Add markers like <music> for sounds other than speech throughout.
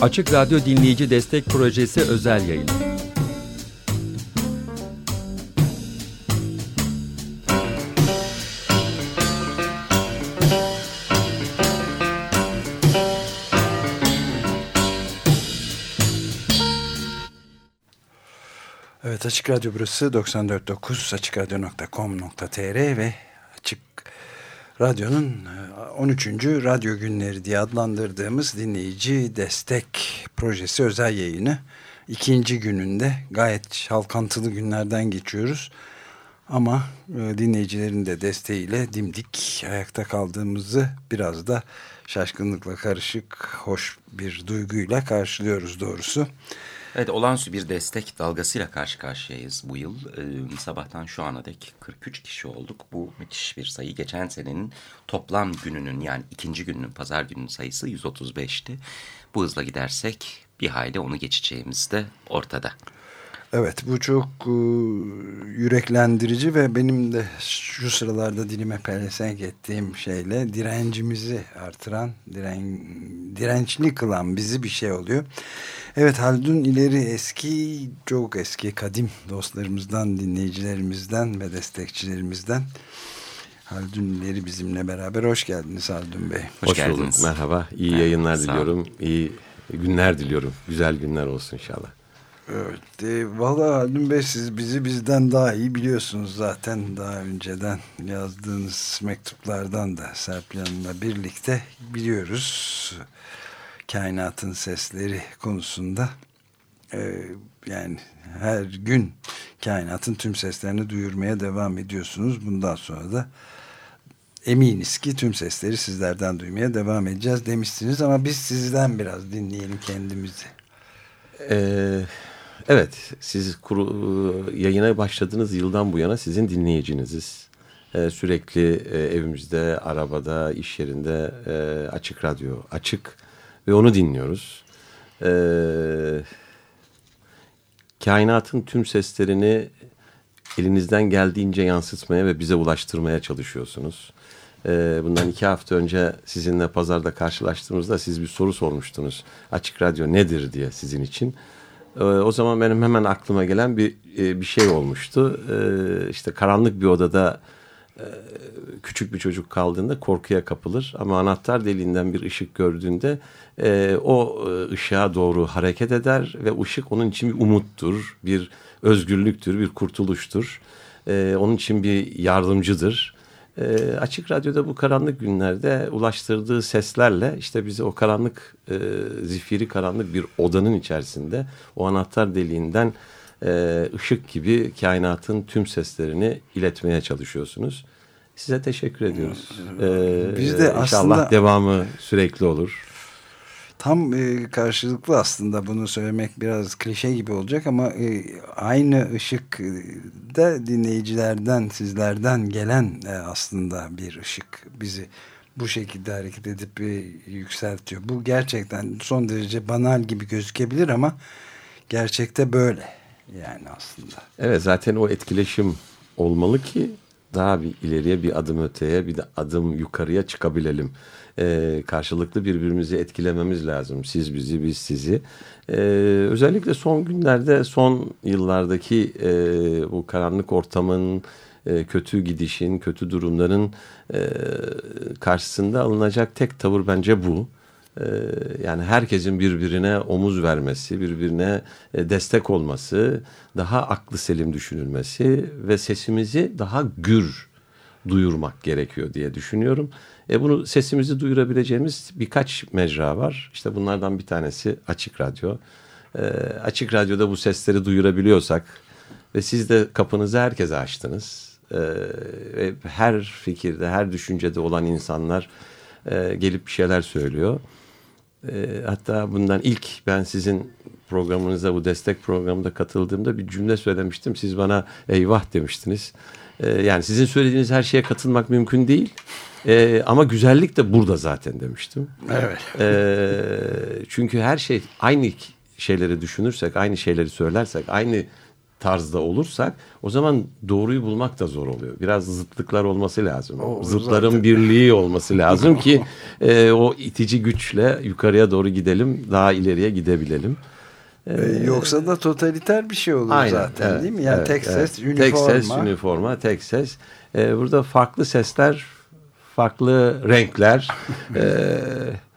Açık Radyo Dinleyici Destek Projesi özel yayın. Evet Açık Radyo burası 94.9 açıkradyo.com.tr ve Radyo'nun 13. E, Radyo Günleri diye adlandırdığımız dinleyici destek projesi özel yayını ikinci gününde gayet çalkantılı günlerden geçiyoruz. Ama e, dinleyicilerin de desteğiyle dimdik ayakta kaldığımızı biraz da şaşkınlıkla karışık hoş bir duyguyla karşılıyoruz doğrusu. Olağanüstü bir destek dalgasıyla karşı karşıyayız bu yıl. Ee, sabahtan şu ana dek 43 kişi olduk. Bu müthiş bir sayı. Geçen senenin toplam gününün yani ikinci gününün pazar gününün sayısı 135'ti. Bu hızla gidersek bir hayli onu geçeceğimiz de ortada. Evet bu çok e, yüreklendirici ve benim de şu sıralarda dilime pelesenk ettiğim şeyle direncimizi artıran, diren, dirençli kılan bizi bir şey oluyor. Evet Haldun ileri eski, çok eski kadim dostlarımızdan, dinleyicilerimizden ve destekçilerimizden Haldun ileri bizimle beraber. Hoş geldiniz Haldun Bey. Hoş, Hoş geldiniz. Bulduk. Merhaba. İyi evet, yayınlar diliyorum. İyi günler diliyorum. Güzel günler olsun inşallah. Evet, e, valla Haldun Bey siz bizi bizden daha iyi biliyorsunuz zaten daha önceden yazdığınız mektuplardan da Serpil Hanım'la birlikte biliyoruz kainatın sesleri konusunda e, yani her gün kainatın tüm seslerini duyurmaya devam ediyorsunuz bundan sonra da eminiz ki tüm sesleri sizlerden duymaya devam edeceğiz demiştiniz ama biz sizden biraz dinleyelim kendimizi. Eee Evet, siz kuru, yayına başladığınız yıldan bu yana sizin dinleyiciniziz. Ee, sürekli e, evimizde, arabada, iş yerinde e, açık radyo, açık ve onu dinliyoruz. Ee, kainatın tüm seslerini elinizden geldiğince yansıtmaya ve bize ulaştırmaya çalışıyorsunuz. Ee, bundan iki hafta önce sizinle pazarda karşılaştığımızda siz bir soru sormuştunuz. Açık radyo nedir diye sizin için. Ee, o zaman benim hemen aklıma gelen bir e, bir şey olmuştu. Ee, işte karanlık bir odada küçük bir çocuk kaldığında korkuya kapılır ama anahtar deliğinden bir ışık gördüğünde e, o ışığa doğru hareket eder ve ışık onun için bir umuttur, bir özgürlüktür, bir kurtuluştur. Onun için bir yardımcıdır. E, Açık Radyo'da bu karanlık günlerde ulaştırdığı seslerle işte bizi o karanlık, e, zifiri karanlık bir odanın içerisinde o anahtar deliğinden e, ışık gibi kainatın tüm seslerini iletmeye çalışıyorsunuz. Size teşekkür ediyoruz. Ee, Biz de inşallah aslında... devamı sürekli olur tam e, karşılıklı aslında bunu söylemek biraz klişe gibi olacak ama e, aynı ışık e, da dinleyicilerden sizlerden gelen e, aslında bir ışık bizi bu şekilde hareket edip e, yükseltiyor. Bu gerçekten son derece banal gibi gözükebilir ama gerçekte böyle yani aslında. Evet zaten o etkileşim olmalı ki daha bir ileriye bir adım öteye bir de adım yukarıya çıkabilelim e, karşılıklı birbirimizi etkilememiz lazım. Siz bizi, biz sizi. E, özellikle son günlerde, son yıllardaki e, bu karanlık ortamın, e, kötü gidişin, kötü durumların e, karşısında alınacak tek tavır bence bu. E, yani herkesin birbirine omuz vermesi, birbirine e, destek olması, daha aklı selim düşünülmesi ve sesimizi daha gür duyurmak gerekiyor diye düşünüyorum. E bunu sesimizi duyurabileceğimiz birkaç mecra var. İşte bunlardan bir tanesi Açık Radyo. E, açık Radyo'da bu sesleri duyurabiliyorsak ve siz de kapınızı herkese açtınız. E, her fikirde, her düşüncede olan insanlar e, gelip bir şeyler söylüyor. E, hatta bundan ilk ben sizin programınıza bu destek programında katıldığımda bir cümle söylemiştim. Siz bana eyvah demiştiniz. E, yani sizin söylediğiniz her şeye katılmak mümkün değil. E, ama güzellik de burada zaten demiştim. Evet. E, çünkü her şey aynı şeyleri düşünürsek, aynı şeyleri söylersek, aynı tarzda olursak o zaman doğruyu bulmak da zor oluyor. Biraz zıtlıklar olması lazım. O Zıtların zaten- birliği olması lazım ki <laughs> e, o itici güçle yukarıya doğru gidelim, daha ileriye gidebilelim. Ee, Yoksa da totaliter bir şey olur Aynen, zaten evet, değil mi? Yani evet, tek evet. ses, üniforma. Tek ses, üniforma, tek ses. Ee, burada farklı sesler, farklı renkler. ee,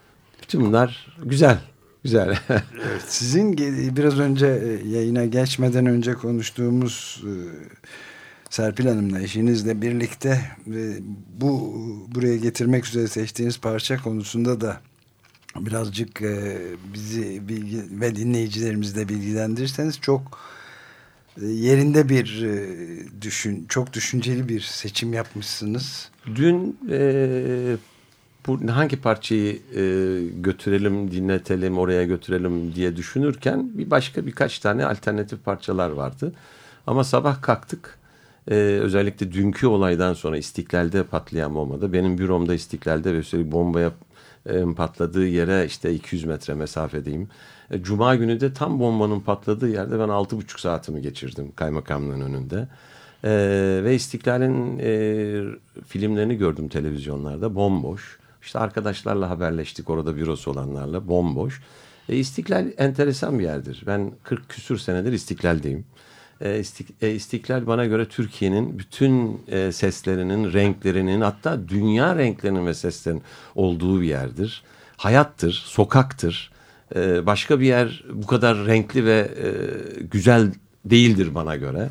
<laughs> bütün bunlar güzel. Güzel. Evet, <laughs> Sizin biraz önce e, yayına geçmeden önce konuştuğumuz e, Serpil Hanım'la eşinizle birlikte e, bu buraya getirmek üzere seçtiğiniz parça konusunda da birazcık bizi bilgi ve dinleyicilerimizi de bilgilendirirseniz çok yerinde bir düşün çok düşünceli bir seçim yapmışsınız. Dün e, bu hangi parçayı e, götürelim, dinletelim, oraya götürelim diye düşünürken bir başka birkaç tane alternatif parçalar vardı. Ama sabah kalktık. E, özellikle dünkü olaydan sonra İstiklal'de patlayan bombada benim büromda İstiklal'de ve üstelik bombaya e, patladığı yere işte 200 metre mesafedeyim. E, Cuma günü de tam bombanın patladığı yerde ben 6,5 saatimi geçirdim kaymakamlığın önünde. Ee, ve İstiklal'in e, filmlerini gördüm televizyonlarda bomboş. İşte arkadaşlarla haberleştik orada bürosu olanlarla bomboş. E, İstiklal enteresan bir yerdir. Ben 40 küsür senedir İstiklal'deyim. E, İstik- e, İstiklal bana göre Türkiye'nin bütün e, seslerinin, renklerinin hatta dünya renklerinin ve seslerinin olduğu bir yerdir. Hayattır, sokaktır. E, başka bir yer bu kadar renkli ve e, güzel değildir bana göre.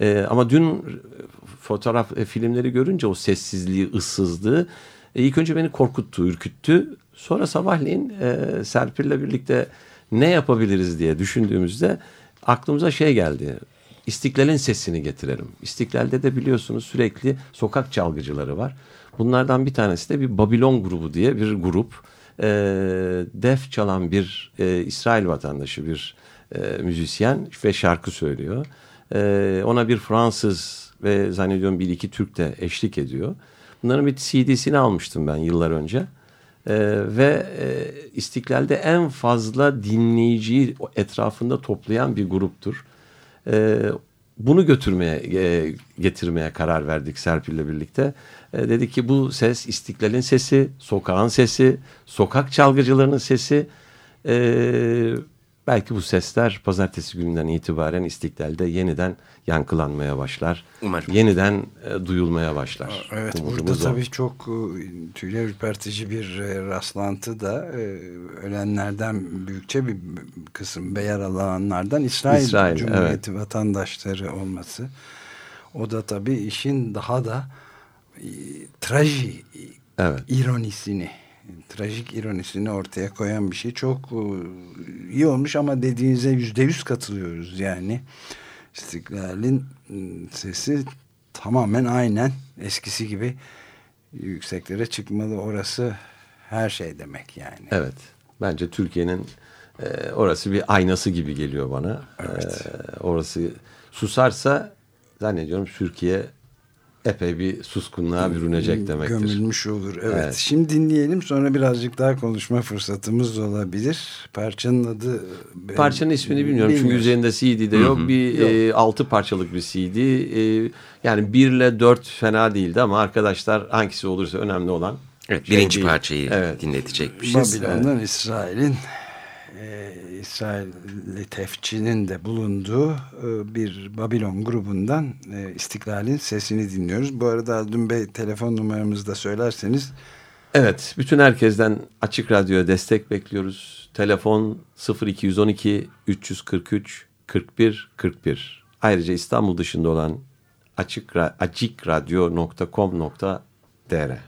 E, ama dün fotoğraf e, filmleri görünce o sessizliği, ıssızlığı e, ilk önce beni korkuttu, ürküttü. Sonra sabahleyin e, Serpil'le birlikte ne yapabiliriz diye düşündüğümüzde aklımıza şey geldi. İstiklal'in sesini getirelim. İstiklal'de de biliyorsunuz sürekli sokak çalgıcıları var. Bunlardan bir tanesi de bir Babilon grubu diye bir grup. E, def çalan bir e, İsrail vatandaşı bir e, müzisyen ve şarkı söylüyor. E, ona bir Fransız ve zannediyorum bir iki Türk de eşlik ediyor. Bunların bir CD'sini almıştım ben yıllar önce. Ee, ve e, İstiklal'de en fazla dinleyiciyi etrafında toplayan bir gruptur. Ee, bunu götürmeye, e, getirmeye karar verdik Serpil'le birlikte. E, dedik ki bu ses İstiklal'in sesi, sokağın sesi, sokak çalgıcılarının sesi. E, belki bu sesler pazartesi gününden itibaren İstiklal'de yeniden yankılanmaya başlar. Umarım. Yeniden e, duyulmaya başlar. Evet Umudumuz burada o. tabii çok e, tüyler ürpertici bir e, rastlantı da e, ölenlerden büyükçe bir kısım ve yaralananlardan İsrail, İsrail, Cumhuriyeti vatandaşları olması. O da tabii işin daha da e, traji Evet. ironisini trajik ironisini ortaya koyan bir şey çok e, iyi olmuş ama dediğinize yüzde yüz katılıyoruz yani İstiklal'in e, sesi tamamen aynen eskisi gibi yükseklere çıkmalı orası her şey demek yani. Evet. Bence Türkiye'nin e, orası bir aynası gibi geliyor bana. Evet. E, orası susarsa zannediyorum Türkiye epey bir suskunluğa bürünecek demektir. Gömülmüş olur. Evet. Evet. Şimdi dinleyelim sonra birazcık daha konuşma fırsatımız olabilir. Parçanın adı ben Parçanın ismini bilmiyorum çünkü bilmiyorum. üzerinde CD de yok. Bir e, altı parçalık bir CD. E, yani bir ile dört fena değildi ama arkadaşlar hangisi olursa önemli olan. Evet, şey birinci değil. parçayı Evet. dinletecekmişiz. Babilon'dan İsrail'in e, İsrailli tefçinin de bulunduğu e, bir Babilon grubundan e, İstiklal'in sesini dinliyoruz. Bu arada Aldun Bey telefon numaramızı da söylerseniz Evet, bütün herkesten Açık Radyo'ya destek bekliyoruz. Telefon 0212 343 41 41. Ayrıca İstanbul dışında olan açık açikradyo.com.tr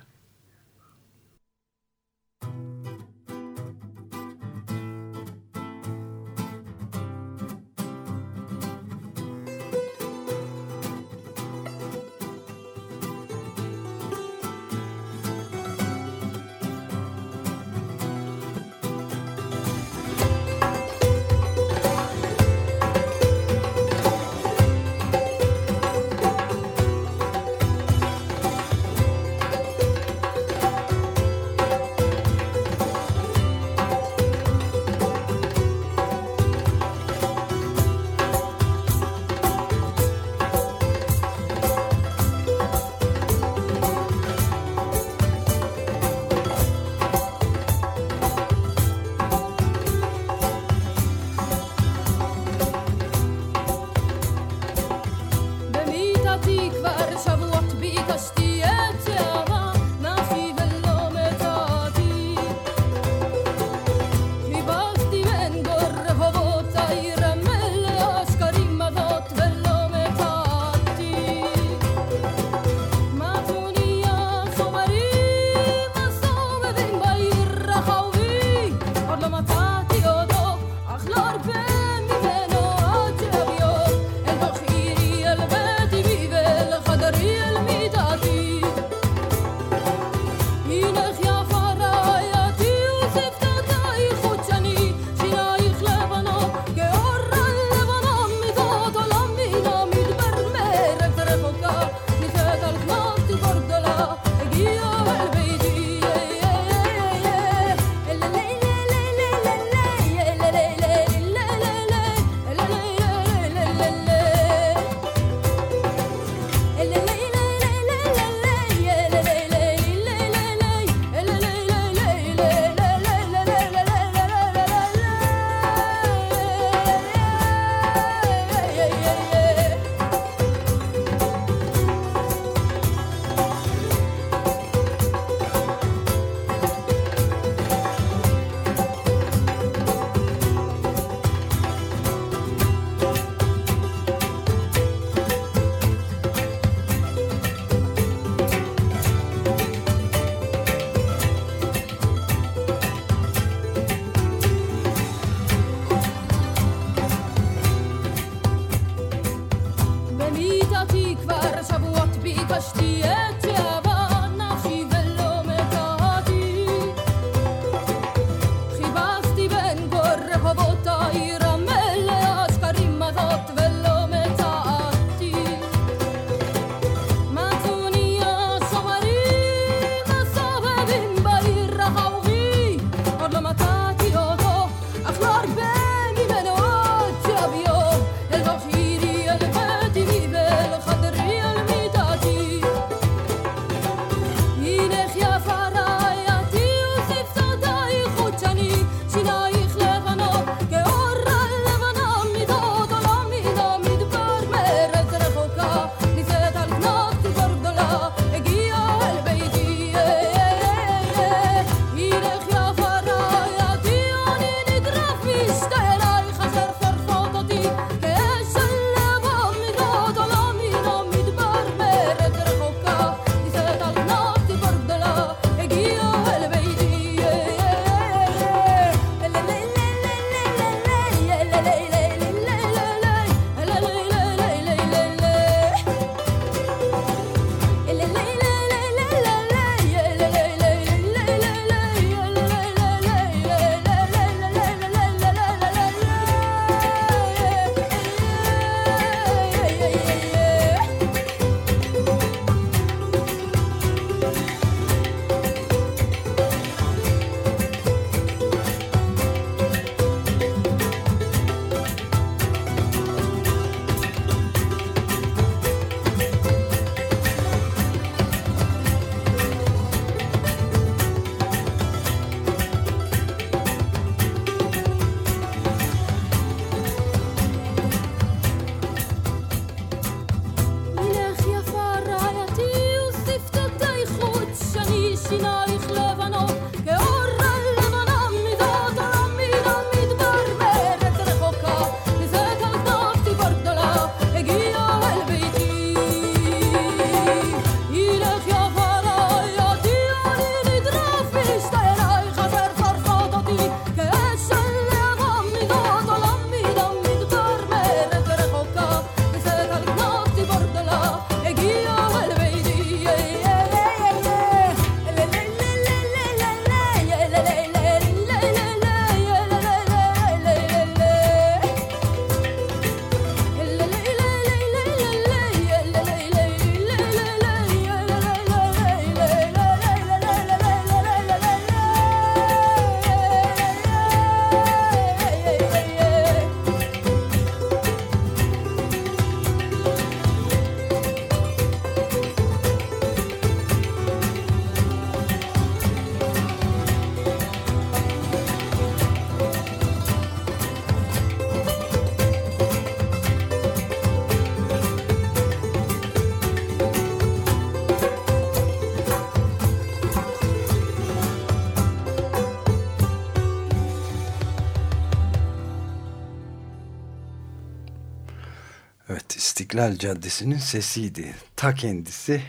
İstiklal Caddesi'nin sesiydi. Ta kendisi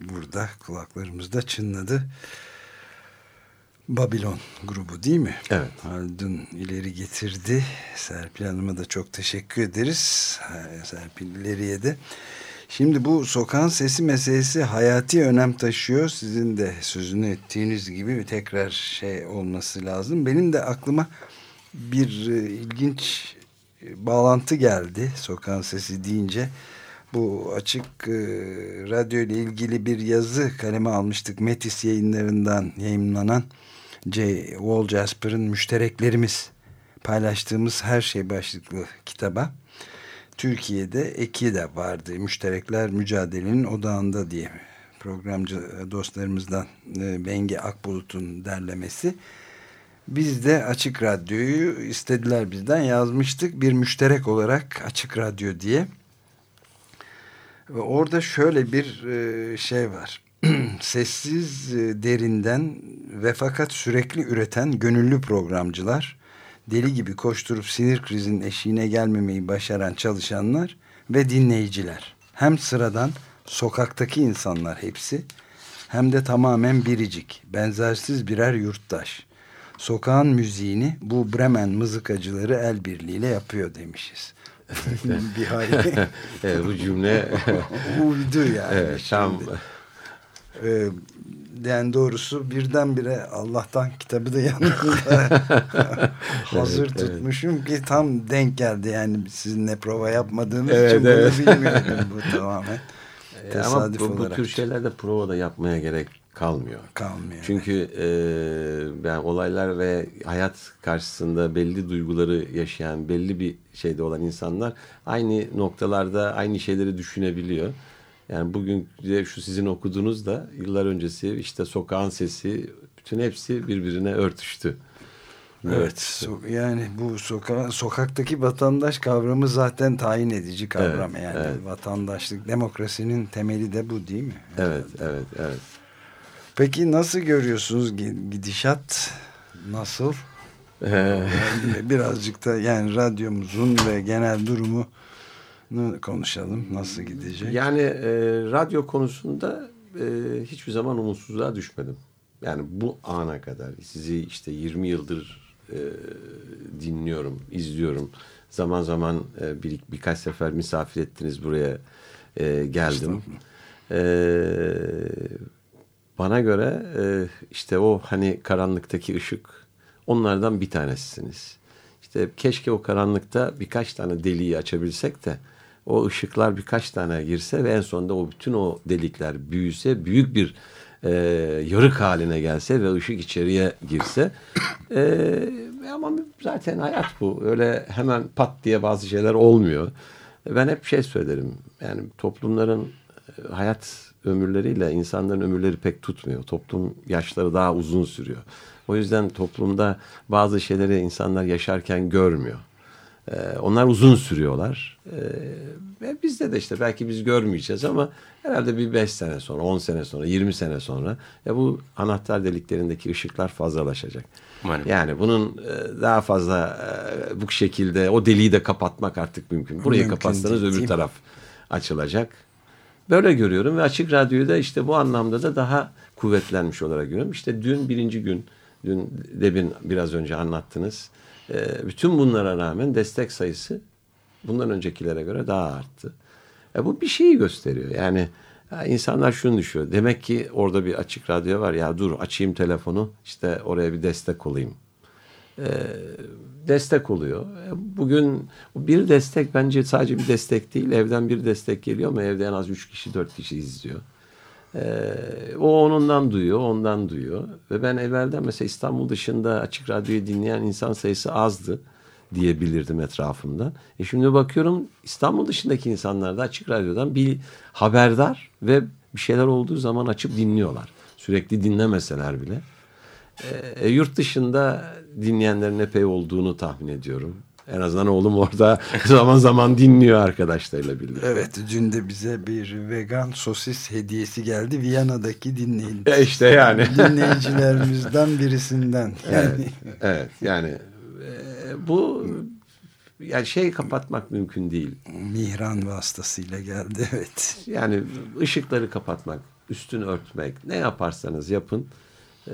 burada kulaklarımızda çınladı. Babilon grubu değil mi? Evet. Haldun ileri getirdi. Serpil Hanım'a da çok teşekkür ederiz. Serpil ileriye de. Şimdi bu sokağın sesi meselesi hayati önem taşıyor. Sizin de sözünü ettiğiniz gibi tekrar şey olması lazım. Benim de aklıma bir e, ilginç bağlantı geldi sokağın sesi deyince. Bu açık e, radyo ile ilgili bir yazı kaleme almıştık. Metis yayınlarından yayınlanan J. Wall Jasper'ın Müştereklerimiz paylaştığımız her şey başlıklı kitaba. Türkiye'de eki de vardı. Müşterekler Mücadelenin Odağında diye programcı dostlarımızdan e, Bengi Akbulut'un derlemesi. Biz de Açık Radyo'yu istediler bizden yazmıştık. Bir müşterek olarak Açık Radyo diye. Ve orada şöyle bir e, şey var. <clears throat> Sessiz, e, derinden ve fakat sürekli üreten gönüllü programcılar, deli gibi koşturup sinir krizinin eşiğine gelmemeyi başaran çalışanlar ve dinleyiciler. Hem sıradan sokaktaki insanlar hepsi hem de tamamen biricik, benzersiz birer yurttaş. Sokağın müziğini bu Bremen mızıkacıları el birliğiyle yapıyor demişiz. <laughs> bir hali. <laughs> evet, bu cümle <laughs> uydu yani. Evet, tam ee, yani doğrusu birdenbire Allah'tan kitabı da yanımda hazır evet, tutmuşum evet. ki tam denk geldi yani sizinle prova yapmadığımız evet, için evet. bunu bilmiyordum bu tamamen. Tesadüf Ama bu, bu tür şeylerde prova da yapmaya gerek kalmıyor. Kalmıyor. Çünkü e, ben olaylar ve hayat karşısında belli duyguları yaşayan, belli bir şeyde olan insanlar aynı noktalarda aynı şeyleri düşünebiliyor. Yani bugün de şu sizin okuduğunuz da yıllar öncesi işte sokağın sesi bütün hepsi birbirine örtüştü. Evet, so yani bu soka sokaktaki vatandaş kavramı zaten tayin edici kavram evet, yani evet. vatandaşlık demokrasinin temeli de bu değil mi? Evet, evet, evet. Peki nasıl görüyorsunuz gidişat nasıl? Birazcık da yani radyomuzun ve genel durumu konuşalım. Nasıl gidecek? Yani e, radyo konusunda e, hiçbir zaman umutsuzluğa düşmedim. Yani bu ana kadar sizi işte 20 yıldır e, dinliyorum, izliyorum. Zaman zaman e, bir, birkaç sefer misafir ettiniz buraya e, geldim. E, bana göre e, işte o hani karanlıktaki ışık onlardan bir tanesisiniz. İşte keşke o karanlıkta birkaç tane deliği açabilsek de o ışıklar birkaç tane girse ve en sonunda o bütün o delikler büyüse büyük bir e, yarık haline gelse ve ışık içeriye girse e, ama zaten hayat bu öyle hemen pat diye bazı şeyler olmuyor ben hep şey söylerim yani toplumların e, hayat ömürleriyle insanların ömürleri pek tutmuyor toplum yaşları daha uzun sürüyor o yüzden toplumda bazı şeyleri insanlar yaşarken görmüyor ee, onlar uzun sürüyorlar. Ee, ve bizde de işte belki biz görmeyeceğiz ama herhalde bir beş sene sonra, on sene sonra, yirmi sene sonra ya bu anahtar deliklerindeki ışıklar fazlalaşacak. Umarım. Yani bunun e, daha fazla e, bu şekilde o deliği de kapatmak artık mümkün. Burayı mümkün kapatsanız değil, öbür değil taraf açılacak. Böyle görüyorum ve Açık Radyo'yu da işte bu anlamda da daha kuvvetlenmiş olarak görüyorum. İşte dün birinci gün, dün Debin biraz önce anlattınız. E, bütün bunlara rağmen destek sayısı bundan öncekilere göre daha arttı. E, bu bir şeyi gösteriyor. Yani ya insanlar şunu düşünüyor. Demek ki orada bir açık radyo var. Ya dur açayım telefonu işte oraya bir destek olayım. E, destek oluyor. E, bugün bir destek bence sadece bir destek değil. Evden bir destek geliyor ama evde en az üç kişi dört kişi izliyor. Ee, o onundan duyuyor, ondan duyuyor. Ve ben evvelden mesela İstanbul dışında açık radyoyu dinleyen insan sayısı azdı diyebilirdim etrafımda. E şimdi bakıyorum İstanbul dışındaki insanlar da açık radyodan bir haberdar ve bir şeyler olduğu zaman açıp dinliyorlar. Sürekli dinlemeseler bile. E, e yurt dışında dinleyenlerin epey olduğunu tahmin ediyorum. En azından oğlum orada <laughs> zaman zaman dinliyor arkadaşlarıyla birlikte. Evet dün de bize bir vegan sosis hediyesi geldi Viyana'daki dinleyin. E işte yani. <laughs> Dinleyicilerimizden birisinden. Yani. <laughs> Evet, evet yani e, bu yani şey kapatmak mümkün değil. Mihran vasıtasıyla geldi evet. Yani ışıkları kapatmak, üstünü örtmek, ne yaparsanız yapın. Ee,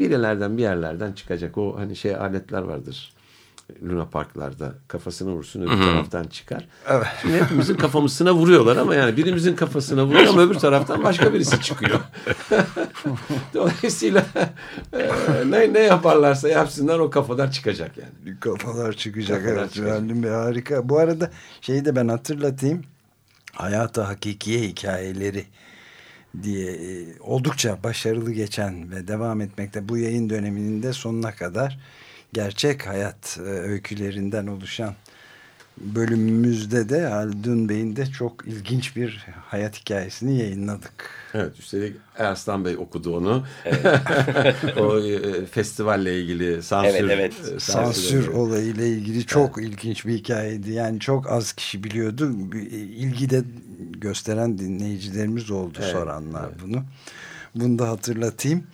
birilerden bir yerlerden çıkacak. O hani şey aletler vardır. Luna Parklarda kafasını vursun öbür taraftan çıkar. Evet. Şimdi hepimizin kafamızına vuruyorlar ama yani birimizin kafasına vuruyor ama öbür taraftan başka birisi çıkıyor. <laughs> Dolayısıyla e, ne, ne yaparlarsa yapsınlar o kafadan çıkacak yani. Kafalar çıkacak Kafalar evet. çıkacak. Bir harika. Bu arada şeyi de ben hatırlatayım. Hayata hakikiye hikayeleri diye e, oldukça başarılı geçen ve devam etmekte bu yayın döneminin de sonuna kadar gerçek hayat e, öykülerinden oluşan bölümümüzde de Haldun Bey'in de çok ilginç bir hayat hikayesini yayınladık. Evet üstelik Erslan Bey okudu onu. <laughs> o e, festivalle ilgili sansür. Evet, evet. e, Sansür olayıyla ilgili çok ilginç bir hikayeydi. Yani çok az kişi biliyordu. Bir İlgi de gösteren dinleyicilerimiz oldu Evet, soranlar bunu. Bunu da hatırlatayım.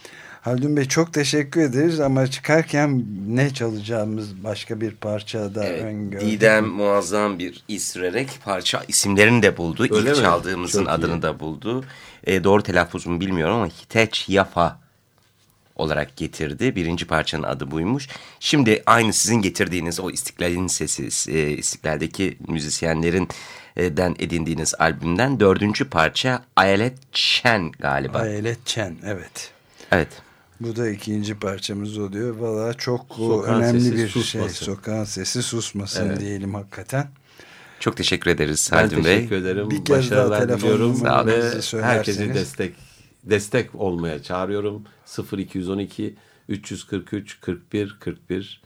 Haldun Bey çok teşekkür ederiz ama çıkarken ne çalacağımız başka bir parça da Evet, öngördük. Didem muazzam bir iz sürerek parça isimlerini de buldu. Öyle İlk mi? çaldığımızın Çok adını iyi. da buldu. E, doğru telaffuzumu bilmiyorum ama Hiteç Yafa olarak getirdi. Birinci parçanın adı buymuş. Şimdi aynı sizin getirdiğiniz o İstiklal'in sesi, e, İstiklal'deki müzisyenlerin e, den edindiğiniz albümden dördüncü parça Ayelet Şen galiba. Hayalet Çen evet. Evet. Bu da ikinci parçamız oluyor. Valla çok Sokağın önemli bir susmasın. şey. Sokağın sesi susmasın Evet. diyelim hakikaten. Çok teşekkür ederiz Ben Haldun Bey. teşekkür ederim. Bir kez daha Başarılar telefon diliyorum. Ve herkesi destek destek olmaya çağırıyorum. 0212 343 41 41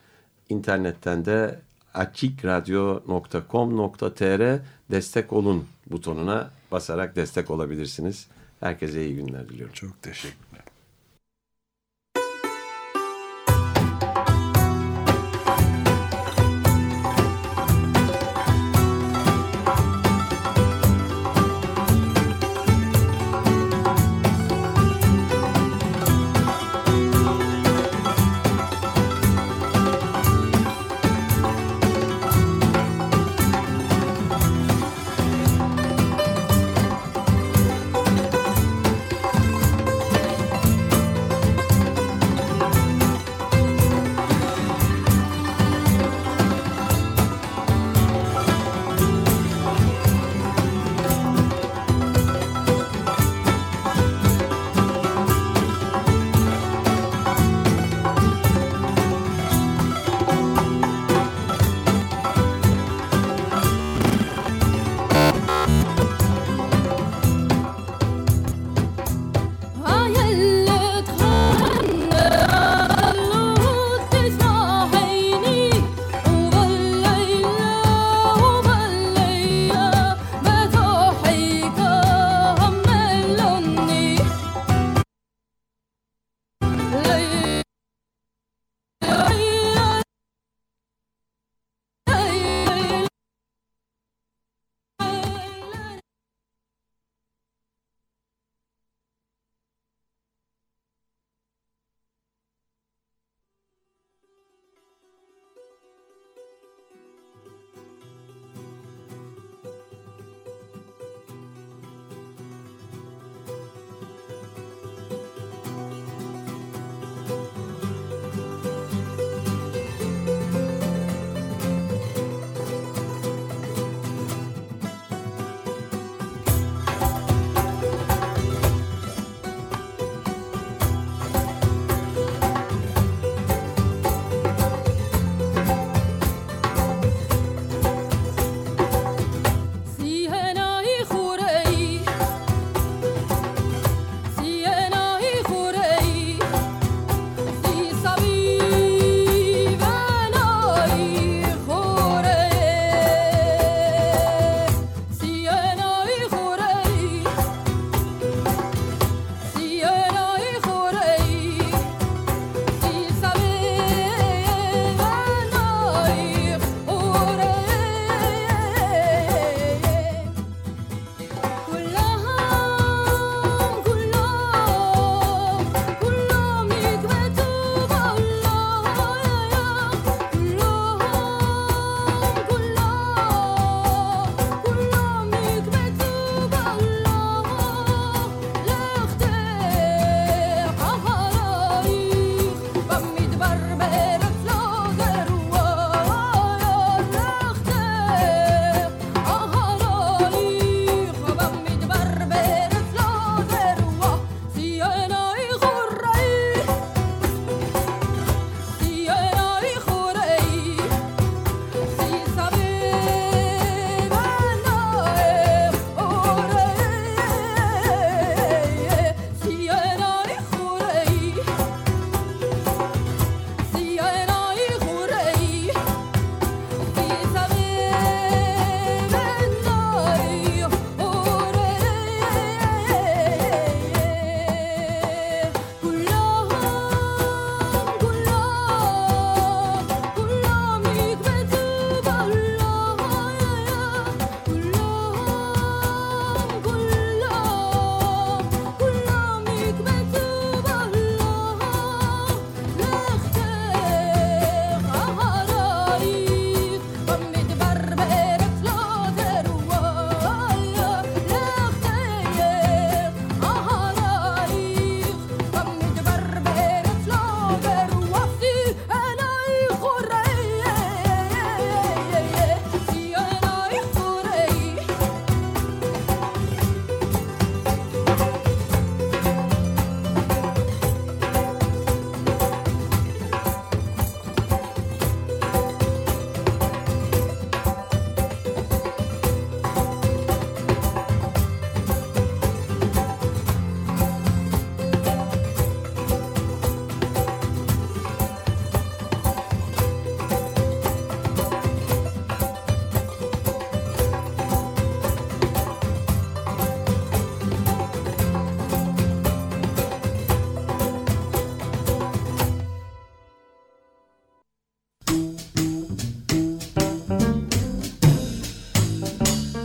internetten de açikradyo.com.tr destek olun butonuna basarak destek olabilirsiniz. Herkese iyi günler diliyorum. Çok teşekkürler.